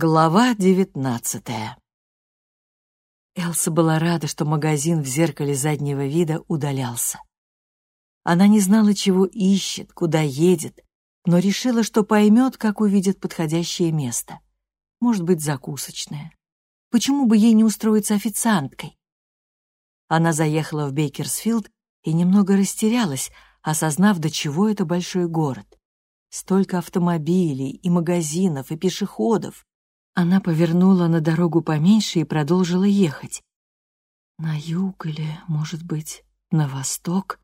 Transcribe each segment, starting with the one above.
Глава девятнадцатая Элса была рада, что магазин в зеркале заднего вида удалялся. Она не знала, чего ищет, куда едет, но решила, что поймет, как увидит подходящее место. Может быть, закусочное. Почему бы ей не устроиться официанткой? Она заехала в Бейкерсфилд и немного растерялась, осознав, до чего это большой город. Столько автомобилей и магазинов и пешеходов. Она повернула на дорогу поменьше и продолжила ехать. На юг или, может быть, на восток?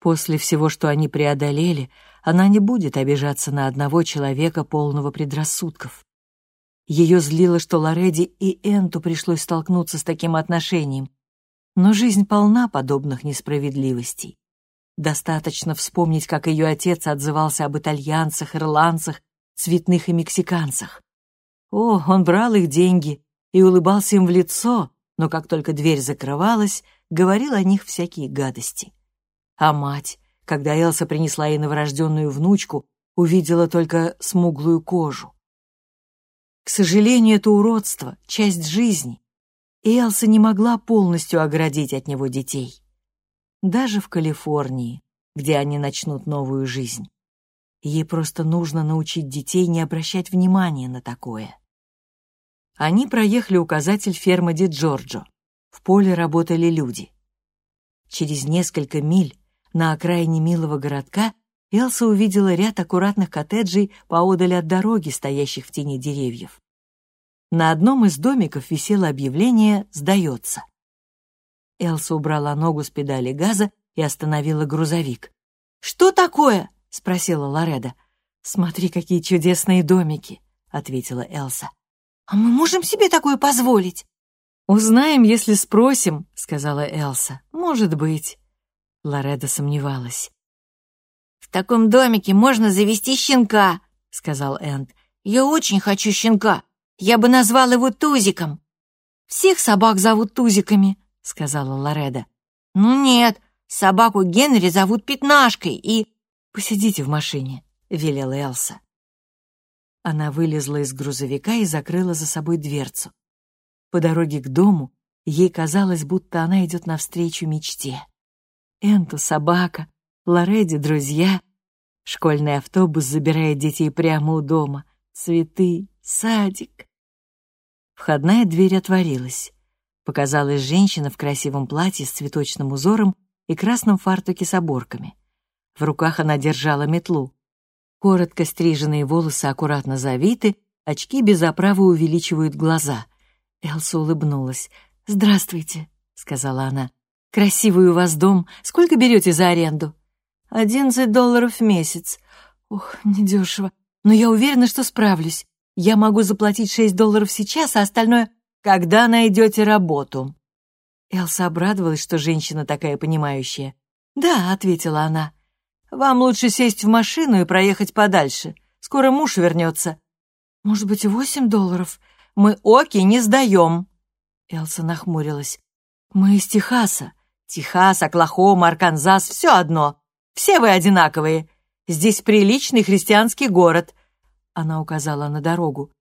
После всего, что они преодолели, она не будет обижаться на одного человека, полного предрассудков. Ее злило, что Лореди и Энту пришлось столкнуться с таким отношением. Но жизнь полна подобных несправедливостей. Достаточно вспомнить, как ее отец отзывался об итальянцах, ирландцах, цветных и мексиканцах. О, он брал их деньги и улыбался им в лицо, но как только дверь закрывалась, говорил о них всякие гадости. А мать, когда Элса принесла ей новорожденную внучку, увидела только смуглую кожу. К сожалению, это уродство — часть жизни, и Элса не могла полностью оградить от него детей. Даже в Калифорнии, где они начнут новую жизнь. Ей просто нужно научить детей не обращать внимания на такое. Они проехали указатель фермы Ди Джорджо. В поле работали люди. Через несколько миль на окраине милого городка Элса увидела ряд аккуратных коттеджей поодаль от дороги, стоящих в тени деревьев. На одном из домиков висело объявление «Сдается». Элса убрала ногу с педали газа и остановила грузовик. «Что такое?» — спросила Лореда. «Смотри, какие чудесные домики», — ответила Элса. «А мы можем себе такое позволить?» «Узнаем, если спросим», — сказала Элса. «Может быть». Лореда сомневалась. «В таком домике можно завести щенка», — сказал Энд. «Я очень хочу щенка. Я бы назвал его Тузиком». «Всех собак зовут Тузиками», — сказала Лореда. «Ну нет, собаку Генри зовут Пятнашкой и...» «Посидите в машине», — велела Элса. Она вылезла из грузовика и закрыла за собой дверцу. По дороге к дому ей казалось, будто она идет навстречу мечте. Энту — собака, Лореди — друзья. Школьный автобус забирает детей прямо у дома. Цветы, садик. Входная дверь отворилась. Показалась женщина в красивом платье с цветочным узором и красном фартуке с оборками. В руках она держала метлу. Коротко стриженные волосы аккуратно завиты, очки без оправы увеличивают глаза. Элса улыбнулась. «Здравствуйте», — сказала она. «Красивый у вас дом. Сколько берете за аренду?» «Одиннадцать долларов в месяц». «Ох, недешево. Но я уверена, что справлюсь. Я могу заплатить шесть долларов сейчас, а остальное...» «Когда найдете работу?» Элса обрадовалась, что женщина такая понимающая. «Да», — ответила она. Вам лучше сесть в машину и проехать подальше. Скоро муж вернется. Может быть, восемь долларов? Мы оки не сдаем. Элса нахмурилась. Мы из Техаса. Техас, Оклахома, Арканзас — все одно. Все вы одинаковые. Здесь приличный христианский город. Она указала на дорогу.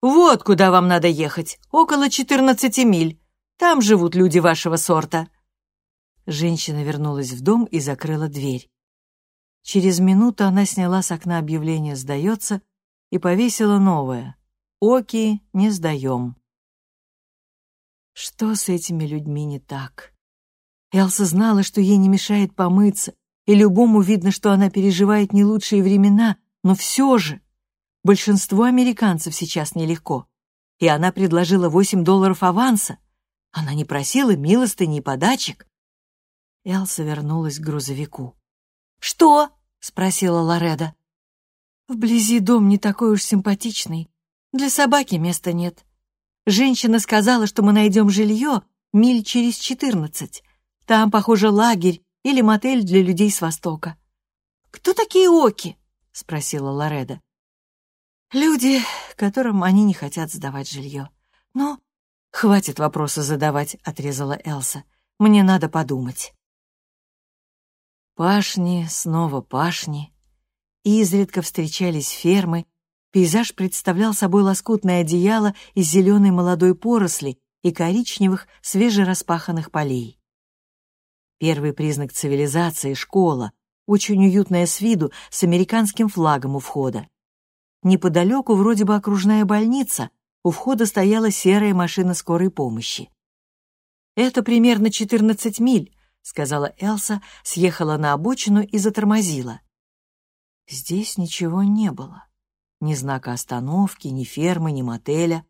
Вот куда вам надо ехать. Около четырнадцати миль. Там живут люди вашего сорта. Женщина вернулась в дом и закрыла дверь. Через минуту она сняла с окна объявление «Сдается» и повесила новое «Оки, не сдаем». Что с этими людьми не так? Элса знала, что ей не мешает помыться, и любому видно, что она переживает не лучшие времена, но все же большинству американцев сейчас нелегко. И она предложила 8 долларов аванса. Она не просила милостыни и подачек. Элса вернулась к грузовику. «Что?» — спросила Лореда. «Вблизи дом не такой уж симпатичный. Для собаки места нет. Женщина сказала, что мы найдем жилье миль через четырнадцать. Там, похоже, лагерь или мотель для людей с Востока». «Кто такие оки?» — спросила Лореда. «Люди, которым они не хотят сдавать жилье. Но хватит вопросы задавать», — отрезала Элса. «Мне надо подумать». Пашни, снова пашни. Изредка встречались фермы, Пейзаж представлял собой лоскутное одеяло из зеленой молодой поросли и коричневых свежераспаханных полей. Первый признак цивилизации — школа, очень уютная с виду, с американским флагом у входа. Неподалеку вроде бы окружная больница, у входа стояла серая машина скорой помощи. «Это примерно 14 миль», — сказала Элса, съехала на обочину и затормозила. Здесь ничего не было. Ни знака остановки, ни фермы, ни мотеля.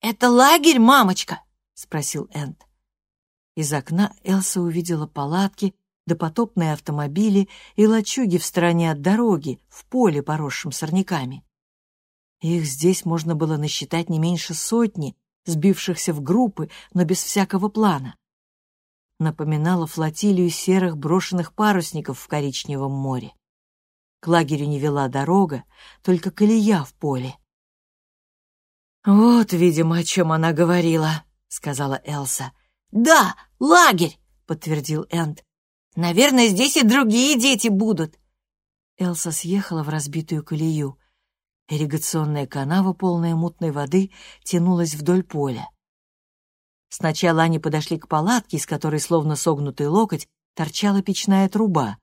«Это лагерь, мамочка?» — спросил Энд. Из окна Элса увидела палатки, допотопные автомобили и лачуги в стороне от дороги, в поле, поросшем сорняками. Их здесь можно было насчитать не меньше сотни, сбившихся в группы, но без всякого плана. Напоминала флотилию серых брошенных парусников в коричневом море. К лагерю не вела дорога, только колея в поле. «Вот, видимо, о чем она говорила», — сказала Элса. «Да, лагерь», — подтвердил Энд. «Наверное, здесь и другие дети будут». Элса съехала в разбитую колею. Ирригационная канава, полная мутной воды, тянулась вдоль поля. Сначала они подошли к палатке, из которой, словно согнутый локоть, торчала печная труба.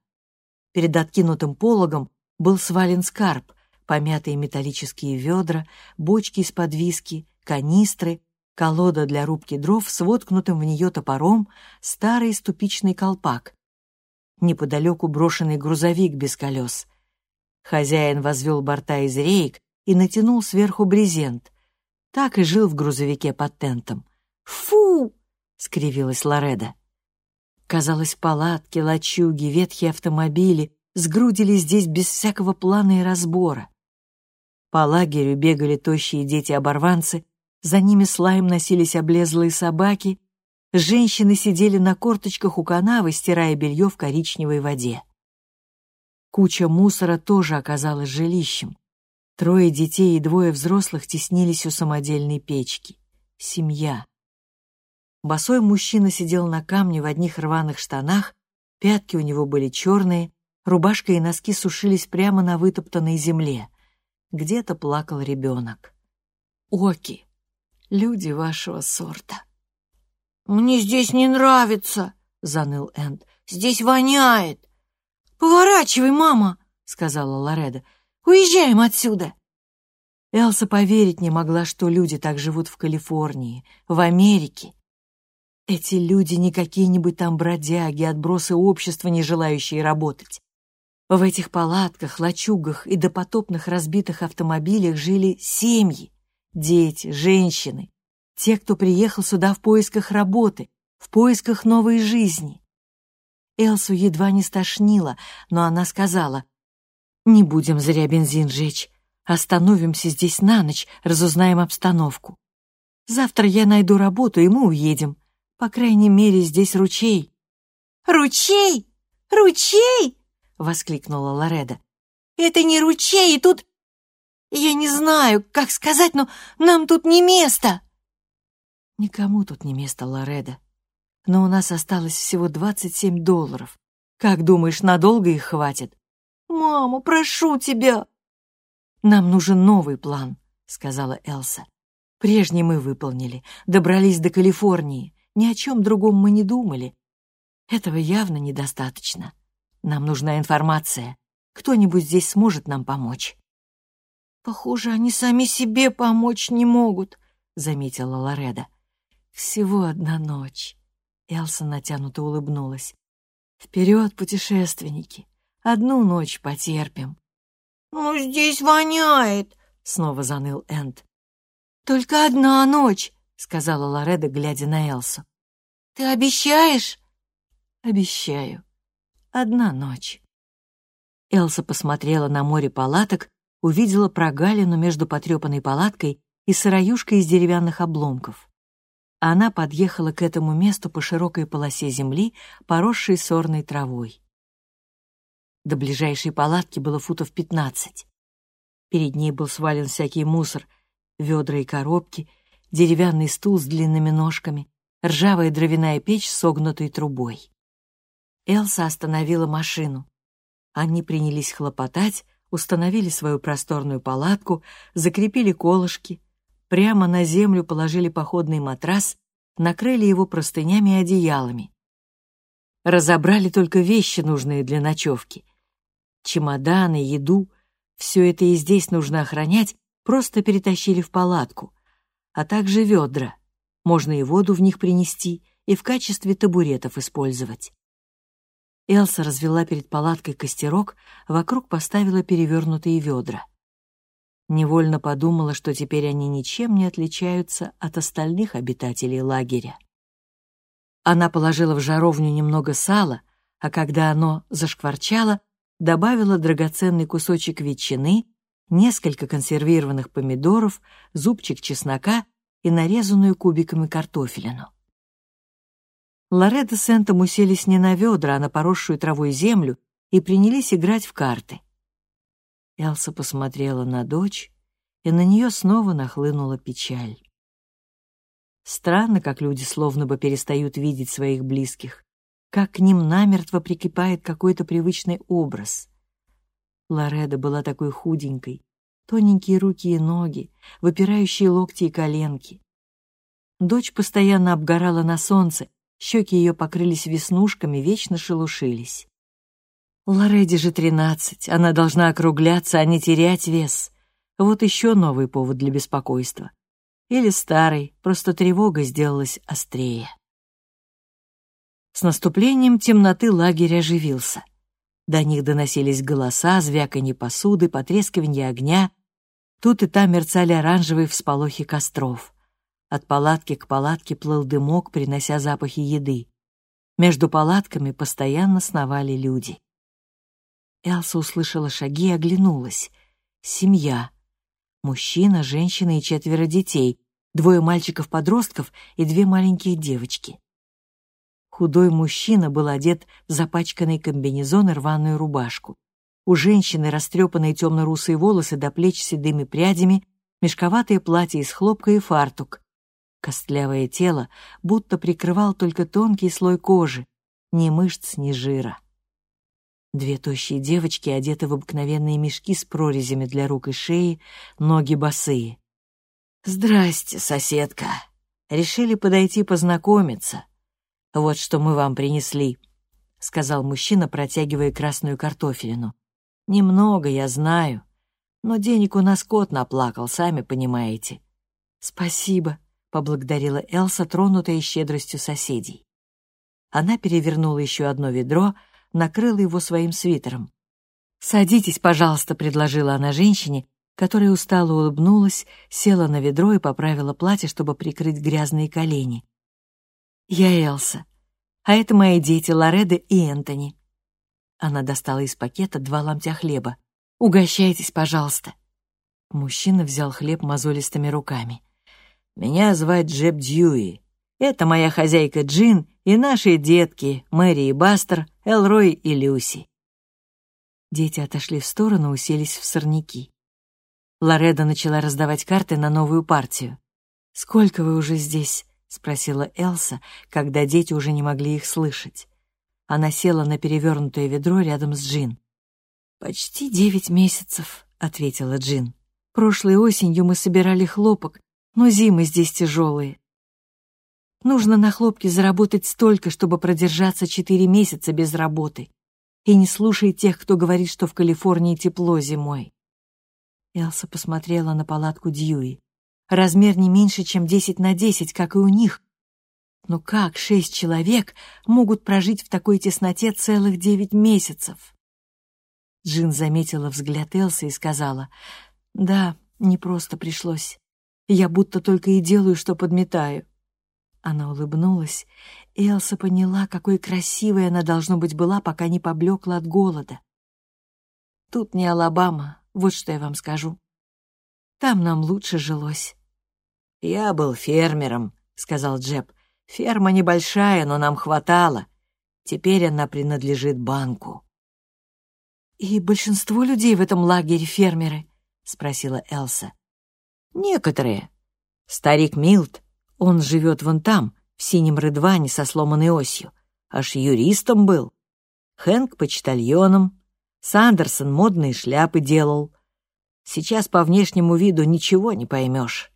Перед откинутым пологом был свален скарб, помятые металлические ведра, бочки из-под виски, канистры, колода для рубки дров с воткнутым в нее топором, старый ступичный колпак. Неподалеку брошенный грузовик без колес. Хозяин возвел борта из реек и натянул сверху брезент. Так и жил в грузовике под тентом. «Фу!» — скривилась Лореда. Казалось, палатки, лачуги, ветхие автомобили сгрудились здесь без всякого плана и разбора. По лагерю бегали тощие дети-оборванцы, за ними слаем носились облезлые собаки, женщины сидели на корточках у канавы, стирая белье в коричневой воде. Куча мусора тоже оказалась жилищем. Трое детей и двое взрослых теснились у самодельной печки. Семья. Босой мужчина сидел на камне в одних рваных штанах, пятки у него были черные, рубашка и носки сушились прямо на вытоптанной земле. Где-то плакал ребенок. Оки, люди вашего сорта. «Мне здесь не нравится», — заныл Энд. «Здесь воняет». «Поворачивай, мама!» — сказала Лореда. «Уезжаем отсюда!» Элса поверить не могла, что люди так живут в Калифорнии, в Америке. Эти люди не какие-нибудь там бродяги, отбросы общества, не желающие работать. В этих палатках, лачугах и допотопных разбитых автомобилях жили семьи, дети, женщины, те, кто приехал сюда в поисках работы, в поисках новой жизни. Элсу едва не стошнило, но она сказала, «Не будем зря бензин жечь. Остановимся здесь на ночь, разузнаем обстановку. Завтра я найду работу, и мы уедем. По крайней мере, здесь ручей». «Ручей? Ручей?» — воскликнула Лореда. «Это не ручей, и тут... Я не знаю, как сказать, но нам тут не место!» «Никому тут не место, Лореда но у нас осталось всего 27 долларов. Как думаешь, надолго их хватит? Мама, прошу тебя. Нам нужен новый план, сказала Элса. Прежний мы выполнили, добрались до Калифорнии. Ни о чем другом мы не думали. Этого явно недостаточно. Нам нужна информация. Кто-нибудь здесь сможет нам помочь. Похоже, они сами себе помочь не могут, заметила Лореда. Всего одна ночь. Элса натянуто улыбнулась. «Вперед, путешественники! Одну ночь потерпим!» «Ну, здесь воняет!» — снова заныл Энд. «Только одна ночь!» — сказала Лореда, глядя на Элсу. «Ты обещаешь?» «Обещаю. Одна ночь». Элса посмотрела на море палаток, увидела прогалину между потрепанной палаткой и сыроюшкой из деревянных обломков. Она подъехала к этому месту по широкой полосе земли, поросшей сорной травой. До ближайшей палатки было футов пятнадцать. Перед ней был свален всякий мусор, ведра и коробки, деревянный стул с длинными ножками, ржавая дровяная печь с согнутой трубой. Элса остановила машину. Они принялись хлопотать, установили свою просторную палатку, закрепили колышки, прямо на землю положили походный матрас, накрыли его простынями и одеялами. Разобрали только вещи, нужные для ночевки. Чемоданы, еду — все это и здесь нужно охранять, просто перетащили в палатку, а также ведра. Можно и воду в них принести, и в качестве табуретов использовать. Элса развела перед палаткой костерок, вокруг поставила перевернутые ведра. Невольно подумала, что теперь они ничем не отличаются от остальных обитателей лагеря. Она положила в жаровню немного сала, а когда оно зашкварчало, добавила драгоценный кусочек ветчины, несколько консервированных помидоров, зубчик чеснока и нарезанную кубиками картофелину. Лоредо с Энтом уселись не на ведра, а на поросшую травой землю и принялись играть в карты. Элса посмотрела на дочь, и на нее снова нахлынула печаль. Странно, как люди словно бы перестают видеть своих близких, как к ним намертво прикипает какой-то привычный образ. Лореда была такой худенькой, тоненькие руки и ноги, выпирающие локти и коленки. Дочь постоянно обгорала на солнце, щеки ее покрылись веснушками, вечно шелушились. Лореде же тринадцать, она должна округляться, а не терять вес. Вот еще новый повод для беспокойства. Или старый, просто тревога сделалась острее. С наступлением темноты лагерь оживился. До них доносились голоса, звяканье посуды, потрескивание огня. Тут и там мерцали оранжевые всполохи костров. От палатки к палатке плыл дымок, принося запахи еды. Между палатками постоянно сновали люди. Элса услышала шаги и оглянулась. Семья. Мужчина, женщина и четверо детей, двое мальчиков-подростков и две маленькие девочки. Худой мужчина был одет в запачканный комбинезон и рваную рубашку. У женщины растрепанные темно-русые волосы до плеч седыми прядями, мешковатое платье из хлопка и фартук. Костлявое тело будто прикрывал только тонкий слой кожи, ни мышц, ни жира. Две тощие девочки одеты в обыкновенные мешки с прорезями для рук и шеи, ноги босые. «Здрасте, соседка. Решили подойти познакомиться. Вот что мы вам принесли», — сказал мужчина, протягивая красную картофелину. «Немного, я знаю, но денег у нас кот наплакал, сами понимаете». «Спасибо», поблагодарила Элса, тронутая щедростью соседей. Она перевернула еще одно ведро, накрыла его своим свитером. «Садитесь, пожалуйста», — предложила она женщине, которая устало улыбнулась, села на ведро и поправила платье, чтобы прикрыть грязные колени. «Я Элса, а это мои дети Лореда и Энтони». Она достала из пакета два ломтя хлеба. «Угощайтесь, пожалуйста». Мужчина взял хлеб мозолистыми руками. Меня звать Джеб Дьюи. Это моя хозяйка Джин и наши детки Мэри и Бастер, Элрой и Люси. Дети отошли в сторону, уселись в сорняки. Лореда начала раздавать карты на новую партию. «Сколько вы уже здесь?» — спросила Элса, когда дети уже не могли их слышать. Она села на перевернутое ведро рядом с Джин. «Почти девять месяцев», — ответила Джин. «Прошлой осенью мы собирали хлопок, но зимы здесь тяжелые. Нужно на хлопке заработать столько, чтобы продержаться четыре месяца без работы. И не слушай тех, кто говорит, что в Калифорнии тепло зимой. Элса посмотрела на палатку Дьюи. Размер не меньше, чем десять на десять, как и у них. Но как шесть человек могут прожить в такой тесноте целых девять месяцев? Джин заметила взгляд Элсы и сказала, «Да, не просто пришлось. Я будто только и делаю, что подметаю». Она улыбнулась, и Элса поняла, какой красивой она, должно быть, была, пока не поблекла от голода. «Тут не Алабама, вот что я вам скажу. Там нам лучше жилось». «Я был фермером», — сказал Джеб. «Ферма небольшая, но нам хватало. Теперь она принадлежит банку». «И большинство людей в этом лагере фермеры?» — спросила Элса. Некоторые. Старик Милт, он живет вон там, в синем рыдване со сломанной осью. Аж юристом был. Хэнк — почтальоном. Сандерсон модные шляпы делал. Сейчас по внешнему виду ничего не поймешь.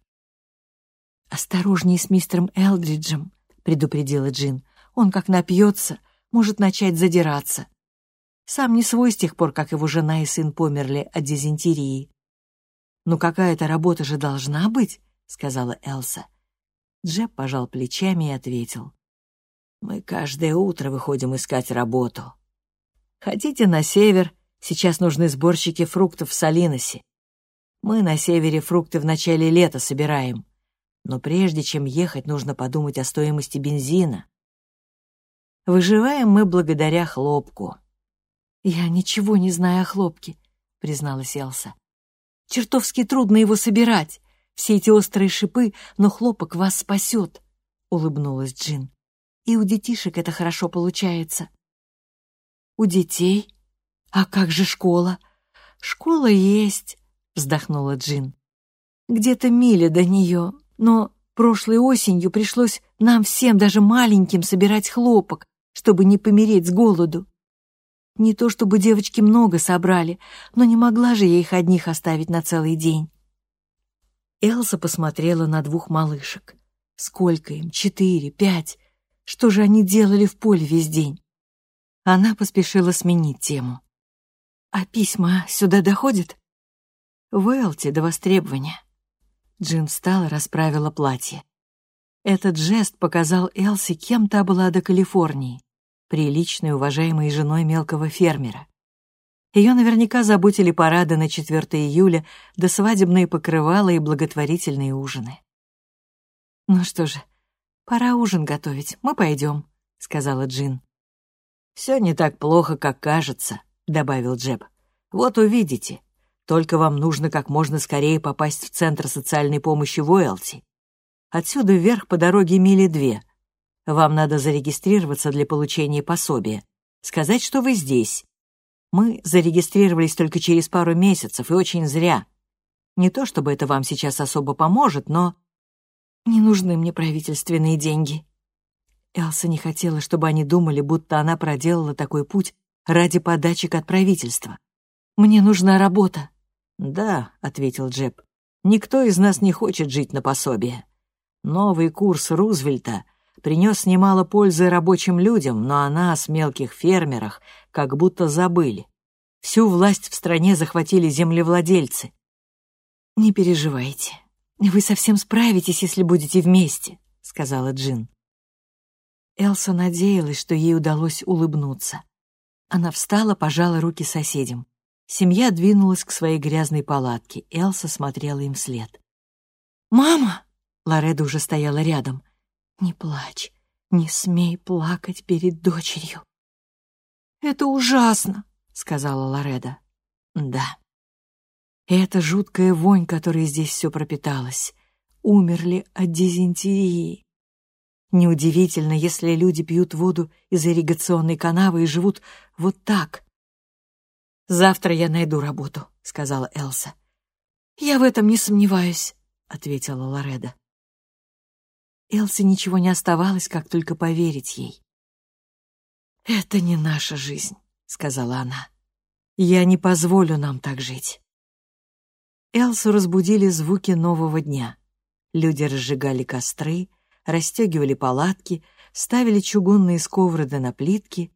«Осторожней с мистером Элдриджем», — предупредила Джин. «Он как напьется, может начать задираться. Сам не свой с тех пор, как его жена и сын померли от дизентерии». «Ну какая-то работа же должна быть», — сказала Элса. Джеб пожал плечами и ответил. «Мы каждое утро выходим искать работу. Хотите на север, сейчас нужны сборщики фруктов в Салиносе. Мы на севере фрукты в начале лета собираем. Но прежде чем ехать, нужно подумать о стоимости бензина. Выживаем мы благодаря хлопку. «Я ничего не знаю о хлопке», — призналась Элса. «Чертовски трудно его собирать. Все эти острые шипы, но хлопок вас спасет», — улыбнулась Джин. «И у детишек это хорошо получается». «У детей? А как же школа?» «Школа есть», — вздохнула Джин. «Где-то миля до нее, но прошлой осенью пришлось нам всем, даже маленьким, собирать хлопок, чтобы не помереть с голоду. Не то чтобы девочки много собрали, но не могла же я их одних оставить на целый день. Элса посмотрела на двух малышек. Сколько им? Четыре, пять. Что же они делали в поле весь день? Она поспешила сменить тему. «А письма сюда доходят?» «В Элте до востребования». Джин встала, расправила платье. Этот жест показал Элси, кем та была до Калифорнии, приличной, уважаемой женой мелкого фермера. Ее наверняка заботили парады на 4 июля, да свадебные покрывала и благотворительные ужины. «Ну что же, пора ужин готовить, мы пойдем», — сказала Джин. «Все не так плохо, как кажется», — добавил Джеб. «Вот увидите. Только вам нужно как можно скорее попасть в Центр социальной помощи в Уэлти. Отсюда вверх по дороге мили две. Вам надо зарегистрироваться для получения пособия. Сказать, что вы здесь, мы зарегистрировались только через пару месяцев, и очень зря. Не то чтобы это вам сейчас особо поможет, но... Не нужны мне правительственные деньги. Элса не хотела, чтобы они думали, будто она проделала такой путь ради подачек от правительства. «Мне нужна работа». «Да», — ответил Джеб, — «никто из нас не хочет жить на пособие. Новый курс Рузвельта принес немало пользы рабочим людям, но о нас, мелких фермерах, как будто забыли. Всю власть в стране захватили землевладельцы. «Не переживайте, вы совсем справитесь, если будете вместе», — сказала Джин. Элса надеялась, что ей удалось улыбнуться. Она встала, пожала руки соседям. Семья двинулась к своей грязной палатке. Элса смотрела им вслед. «Мама!» — Лореда уже стояла рядом. «Не плачь, не смей плакать перед дочерью». «Это ужасно», — сказала Лореда. «Да». И эта жуткая вонь, которой здесь все пропиталась. Умерли от дизентерии. Неудивительно, если люди пьют воду из ирригационной канавы и живут вот так. «Завтра я найду работу», — сказала Элса. «Я в этом не сомневаюсь», — ответила Лореда. Элсе ничего не оставалось, как только поверить ей. «Это не наша жизнь», — сказала она. «Я не позволю нам так жить». Элсу разбудили звуки нового дня. Люди разжигали костры, расстегивали палатки, ставили чугунные сковороды на плитки.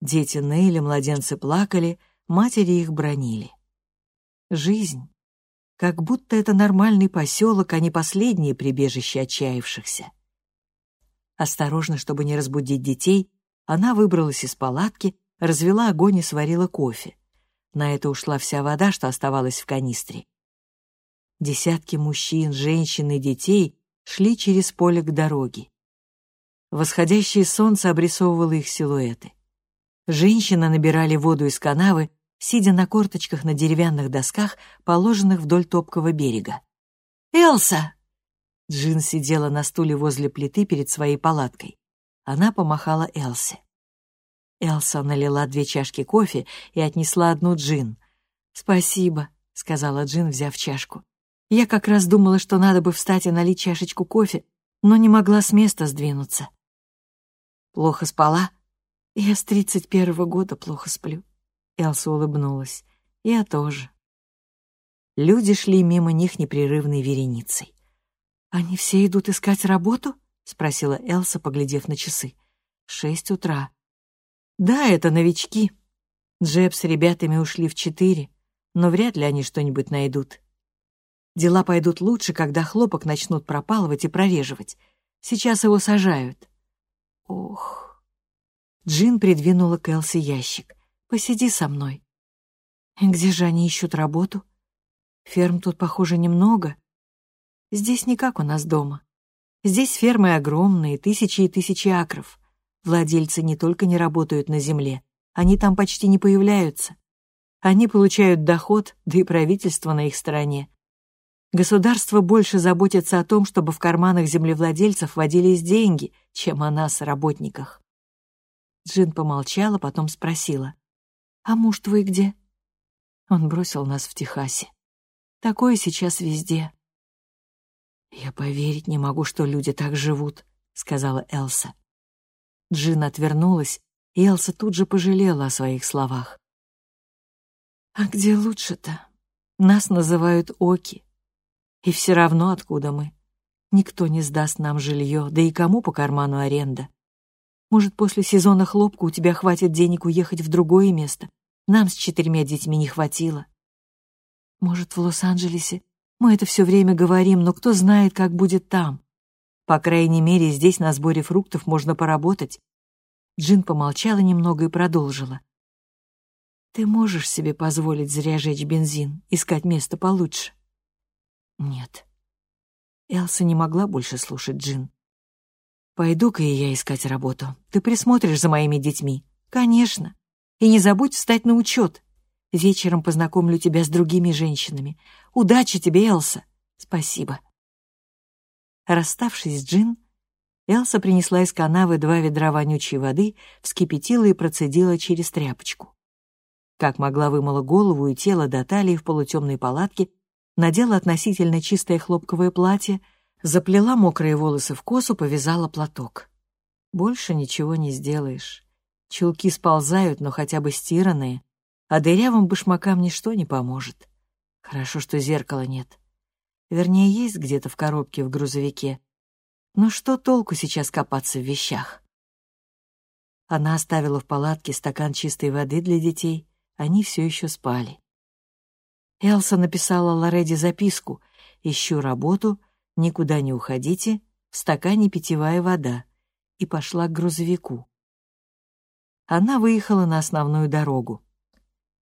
Дети ныли, младенцы плакали, матери их бронили. Жизнь. Как будто это нормальный поселок, а не последнее прибежище отчаявшихся. Осторожно, чтобы не разбудить детей, она выбралась из палатки, развела огонь и сварила кофе. На это ушла вся вода, что оставалась в канистре. Десятки мужчин, женщин и детей шли через поле к дороге. Восходящее солнце обрисовывало их силуэты. Женщины набирали воду из канавы, сидя на корточках на деревянных досках, положенных вдоль топкого берега. «Элса!» Джин сидела на стуле возле плиты перед своей палаткой. Она помахала Элсе. Элса налила две чашки кофе и отнесла одну Джин. «Спасибо», — сказала Джин, взяв чашку. «Я как раз думала, что надо бы встать и налить чашечку кофе, но не могла с места сдвинуться». «Плохо спала?» «Я с тридцать первого года плохо сплю». Элса улыбнулась. «Я тоже». Люди шли мимо них непрерывной вереницей. «Они все идут искать работу?» — спросила Элса, поглядев на часы. «Шесть утра». «Да, это новички. Джеб с ребятами ушли в четыре, но вряд ли они что-нибудь найдут. Дела пойдут лучше, когда хлопок начнут пропалывать и прореживать. Сейчас его сажают». «Ох...» Джин придвинула к Элси ящик. «Посиди со мной». «Где же они ищут работу?» «Ферм тут, похоже, немного. Здесь не как у нас дома. Здесь фермы огромные, тысячи и тысячи акров. Владельцы не только не работают на земле, они там почти не появляются. Они получают доход, да и правительство на их стороне. Государство больше заботится о том, чтобы в карманах землевладельцев водились деньги, чем о нас, работниках. Джин помолчала, потом спросила. «А муж твой где?» Он бросил нас в Техасе. Такое сейчас везде. «Я поверить не могу, что люди так живут», — сказала Элса. Джин отвернулась, и Элса тут же пожалела о своих словах. «А где лучше-то? Нас называют Оки. И все равно откуда мы. Никто не сдаст нам жилье, да и кому по карману аренда. Может, после сезона хлопка у тебя хватит денег уехать в другое место? Нам с четырьмя детьми не хватило. Может, в Лос-Анджелесе мы это все время говорим, но кто знает, как будет там. По крайней мере, здесь на сборе фруктов можно поработать. Джин помолчала немного и продолжила. Ты можешь себе позволить зря жечь бензин, искать место получше? Нет. Элса не могла больше слушать Джин. Пойду-ка и я искать работу. Ты присмотришь за моими детьми? Конечно. И не забудь встать на учет. Вечером познакомлю тебя с другими женщинами. Удачи тебе, Элса. Спасибо. Расставшись с Джин, Элса принесла из канавы два ведра вонючей воды, вскипятила и процедила через тряпочку. Как могла вымыла голову и тело до талии в полутемной палатке, надела относительно чистое хлопковое платье, заплела мокрые волосы в косу, повязала платок. Больше ничего не сделаешь. Чулки сползают, но хотя бы стиранные, а дырявым башмакам ничто не поможет. Хорошо, что зеркала нет. Вернее, есть где-то в коробке в грузовике. Но что толку сейчас копаться в вещах? Она оставила в палатке стакан чистой воды для детей, они все еще спали. Элса написала Лореде записку «Ищу работу, никуда не уходите, в стакане питьевая вода» и пошла к грузовику. Она выехала на основную дорогу.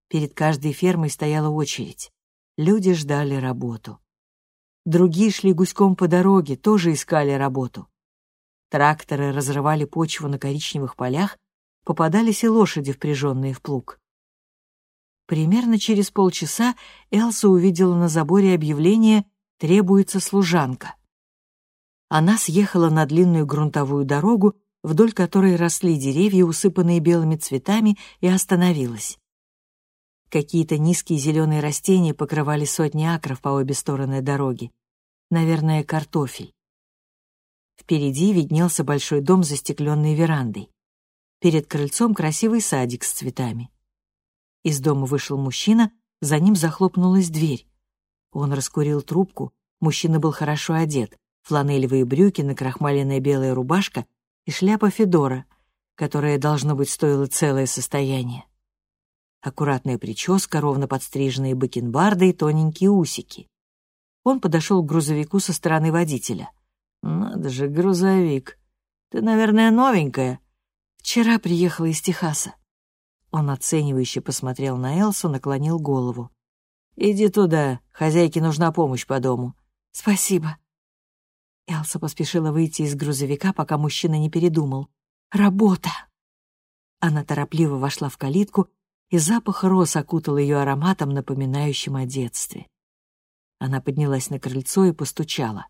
Перед каждой фермой стояла очередь. Люди ждали работу. Другие шли гуськом по дороге, тоже искали работу. Тракторы разрывали почву на коричневых полях, попадались и лошади, впряженные в плуг. Примерно через полчаса Элса увидела на заборе объявление «Требуется служанка». Она съехала на длинную грунтовую дорогу, вдоль которой росли деревья, усыпанные белыми цветами, и остановилась. Какие-то низкие зеленые растения покрывали сотни акров по обе стороны дороги. Наверное, картофель. Впереди виднелся большой дом с застекленной верандой. Перед крыльцом красивый садик с цветами. Из дома вышел мужчина, за ним захлопнулась дверь. Он раскурил трубку, мужчина был хорошо одет, фланелевые брюки, накрахмаленная белая рубашка и шляпа Федора, которая, должно быть, стоила целое состояние аккуратная прическа, ровно подстриженные бакенбарды и тоненькие усики. Он подошел к грузовику со стороны водителя. «Надо же, грузовик. Ты, наверное, новенькая. Вчера приехала из Техаса». Он оценивающе посмотрел на Элсу, наклонил голову. «Иди туда, хозяйке нужна помощь по дому». «Спасибо». Элса поспешила выйти из грузовика, пока мужчина не передумал. «Работа!» Она торопливо вошла в калитку и запах роз окутал ее ароматом, напоминающим о детстве. Она поднялась на крыльцо и постучала.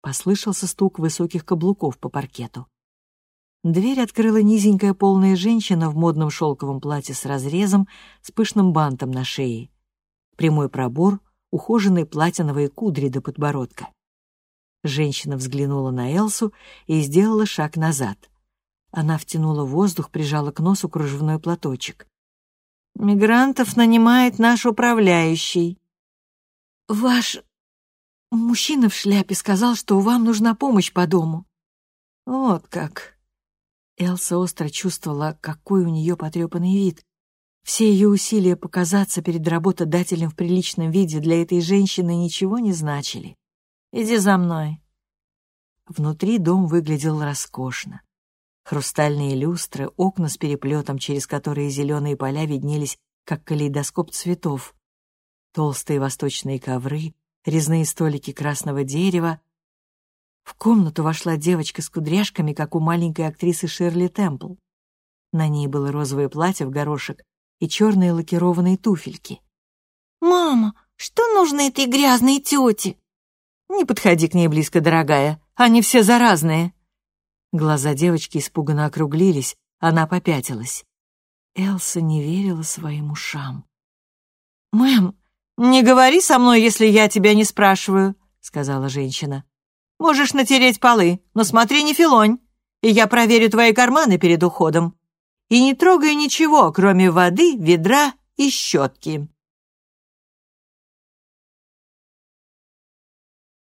Послышался стук высоких каблуков по паркету. Дверь открыла низенькая полная женщина в модном шелковом платье с разрезом, с пышным бантом на шее. Прямой пробор, ухоженные платиновые кудри до подбородка. Женщина взглянула на Элсу и сделала шаг назад. Она втянула воздух, прижала к носу кружевной платочек. Мигрантов нанимает наш управляющий. Ваш мужчина в шляпе сказал, что вам нужна помощь по дому. Вот как. Элса остро чувствовала, какой у нее потрепанный вид. Все ее усилия показаться перед работодателем в приличном виде для этой женщины ничего не значили. «Иди за мной». Внутри дом выглядел роскошно. Хрустальные люстры, окна с переплетом, через которые зеленые поля виднелись, как калейдоскоп цветов. Толстые восточные ковры, резные столики красного дерева. В комнату вошла девочка с кудряшками, как у маленькой актрисы Ширли Темпл. На ней было розовое платье в горошек и черные лакированные туфельки. «Мама, что нужно этой грязной тете?» «Не подходи к ней близко, дорогая, они все заразные». Глаза девочки испуганно округлились, она попятилась. Элса не верила своим ушам. «Мэм, не говори со мной, если я тебя не спрашиваю», — сказала женщина. «Можешь натереть полы, но смотри, не филонь, и я проверю твои карманы перед уходом и не трогай ничего, кроме воды, ведра и щетки».